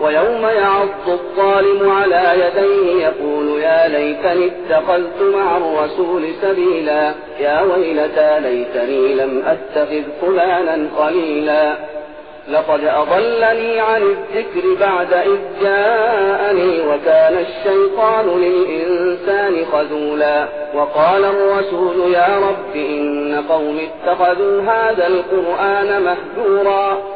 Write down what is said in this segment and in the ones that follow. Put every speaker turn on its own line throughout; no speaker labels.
ويوم يعض الظالم على يديه يقول يا ليتني اتخذت مع الرسول سبيلا. يا ويلتى ليتني لم أتخذ فلانا خليلا. لقد أضلني عن الذكر بعد إذ جاءني وكان الشيطان للإنسان خذولا. وقال الرسول يا رب إن قوم اتخذوا هذا القرآن مهجورا.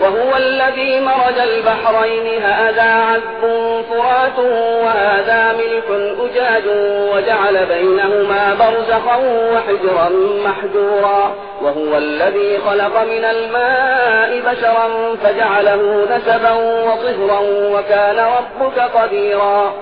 وهو الذي مرج البحرين هذا عذب فرات وهذا ملك أجاج وجعل بينهما برزخا وحجرا محجورا. وهو الذي خلق من الماء بشرا فجعله نسبا وصهرا وكان ربك قديرا.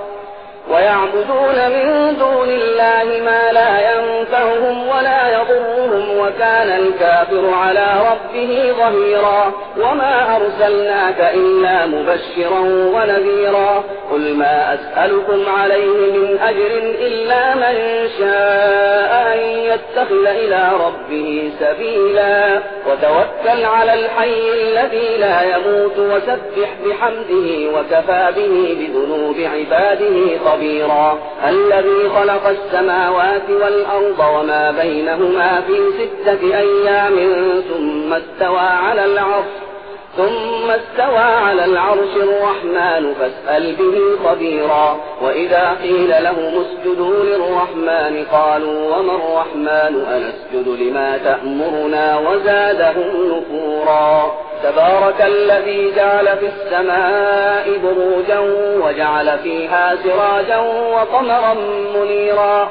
ويعبدون من دون الله ما لا ينفعهم ولا يضرهم. وكان الكافر على ربه ظهيرا وما أرسلناك إلا مبشرا ونذيرا قل ما أسألكم عليه من أجر إلا من شاء أن يتخذ إلى ربه سبيلا وتوكل على الحي الذي لا يموت وسبح بحمده وكفى به بذنوب عباده خبيرا الذي خلق السماوات والأرض وما بينهما في ستة أيام ثم استوى على العرش ثم استوى على العرش الرحمن فاسأل به خبيرا. وإذا قيل لهم اسجدوا للرحمن قالوا وما الرحمن؟ أنسجد لما تأمرنا وزادهم نفورا. تبارك الذي جعل في السماء بروجا وجعل فيها سراجا وقمرا منيرا.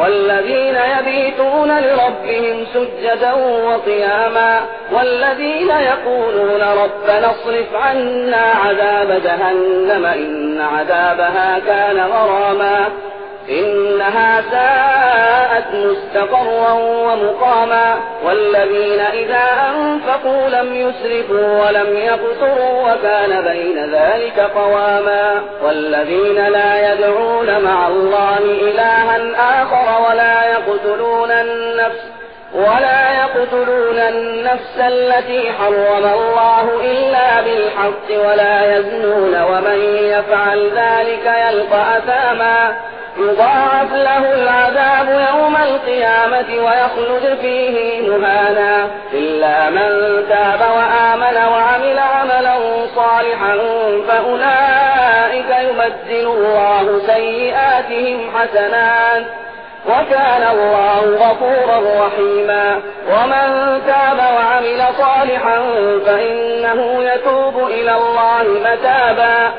والذين يبيتون لربهم سجدا وقياما والذين يقولون ربنا اصرف عنا عذاب جهنم إن عذابها كان غراما إنها ساءت مستقرا ومقاما والذين إذا أنفقوا لم يسرفوا ولم يقتروا وكان بين ذلك قواما والذين لا يدعون إلها آخر ولا يقتلون النفس ولا يقتلون النفس التي حرم الله إلا بالحق ولا يزنون ومن يفعل ذلك يلقى أثاما يضاعف له العذاب يوم القيامة ويخلد فيه مهانا إلا من تاب وآمن وعمل عملا صالحا فأولئك يبدل الله سيئاتهم حسنات وكان الله غفورا رحيما ومن تاب وعمل صالحا فإنه يتوب إلى الله متابا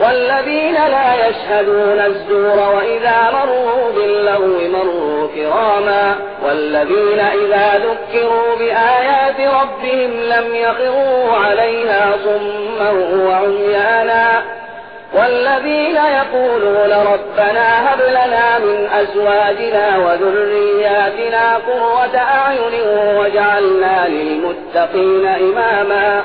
والذين لا يشهدون الزور وإذا مروا باللغو مروا كراما والذين إذا ذكروا بآيات ربهم لم يخروا عليها صما وعميانا والذين يقولون ربنا هب لنا من أزواجنا وذرياتنا قرة أعين وجعلنا للمتقين إماما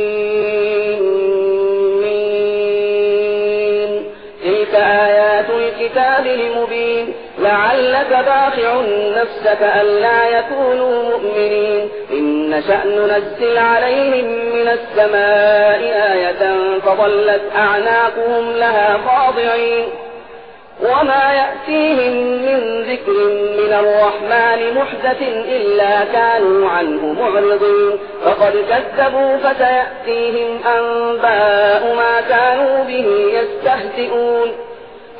الكتاب المبين. لعلك باخع نفسك ألا يكونوا مؤمنين. إن شأن ننزل عليهم من السماء آية فظلت أعناقهم لها خاضعين. وما يأتيهم من ذكر من الرحمن محدث إلا كانوا عنه معرضين. فقد كذبوا فسيأتيهم أنباء ما كانوا به يستهزئون.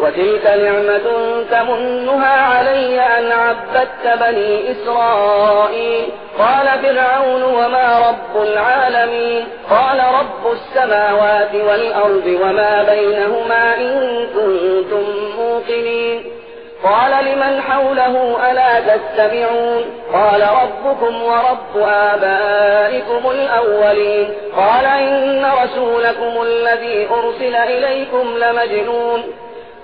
وتلك نعمة تمنها علي أن عبدت بني إسرائيل. قال فرعون وما رب العالمين؟ قال رب السماوات والأرض وما بينهما إن كنتم موقنين. قال لمن حوله ألا تستمعون قال ربكم ورب آبائكم الأولين. قال إن رسولكم الذي أرسل إليكم لمجنون.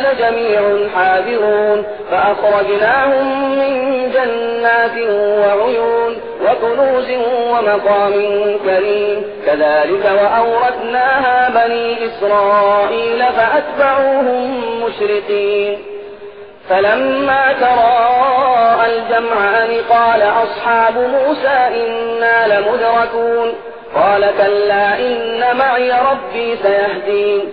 لجميع حاذرون فأخرجناهم من جنات وعيون وكنوز ومقام كريم. كذلك وأورثناها بني إسرائيل فأتبعوهم مشرقين. فلما تراءى الجمعان قال أصحاب موسى إنا لمدركون قال كلا إن معي ربي سيهدين.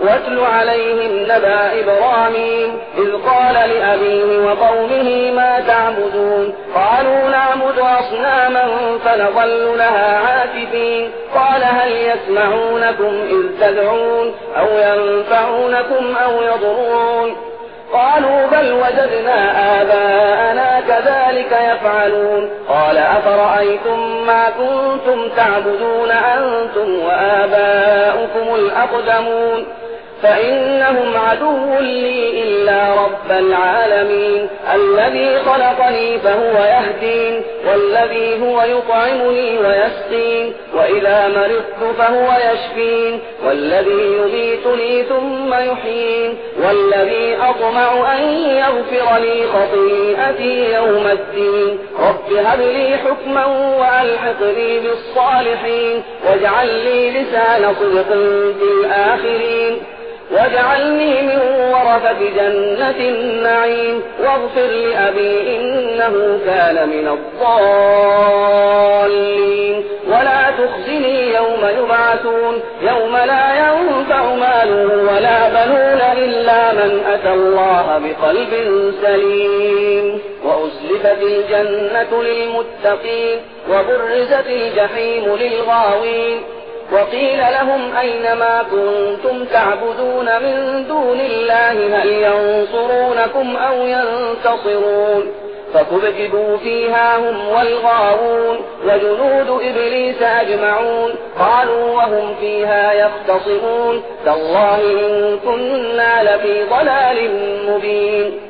واتل عليهم نبأ إبراهيم إذ قال لأبيه وقومه ما تعبدون؟ قالوا نعبد أصناما فنظل لها عاكفين. قال هل يسمعونكم إذ تدعون أو ينفعونكم أو يضرون؟ قالوا بل وجدنا آباءنا كذلك يفعلون. قال أفرأيتم ما كنتم تعبدون أنتم وآباؤكم الأقدمون؟ فإنهم عدو لي إلا رب العالمين. الذي خلقني فهو يهدين والذي هو يطعمني ويسقين وإذا مرضت فهو يشفين والذي يميتني ثم يحيين والذي أطمع أن يغفر لي خطيئتي يوم الدين. رب هب لي حكما وألحقني بالصالحين واجعل لي لسان صدق في الآخرين واجعلني من ورثة جنة النعيم واغفر لأبي إنه كان من الضالين. ولا تخزني يوم يبعثون يوم لا ينفع مال ولا بنون إلا من أتى الله بقلب سليم. وأزلفت الجنة للمتقين وبرزت الجحيم للغاوين. وقيل لهم أين ما كنتم تعبدون من دون الله؟ هل ينصرونكم أو ينتصرون؟ فكبكبوا فيها هم والغاوون وجنود إبليس أجمعون. قالوا وهم فيها يختصمون. تالله إن كنا لفي ضلال مبين.